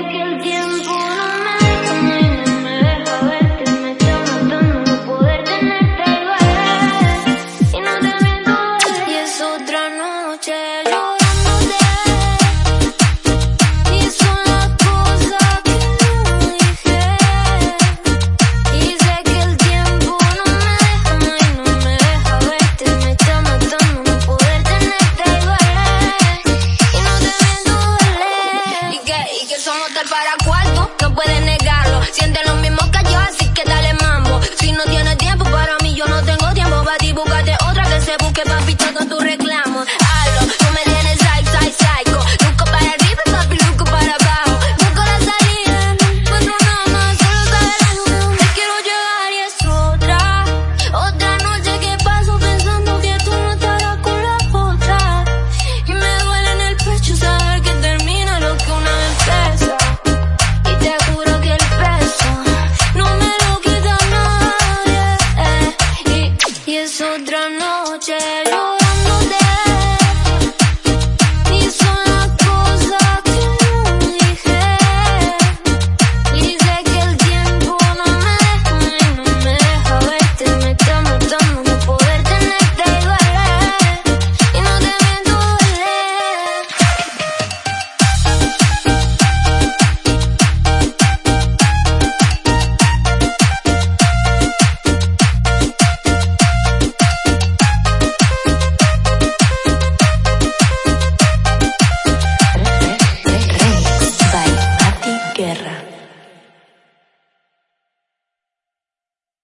aquel you. Para cuarto, no puedes negarlo. Siente lo mismo noche.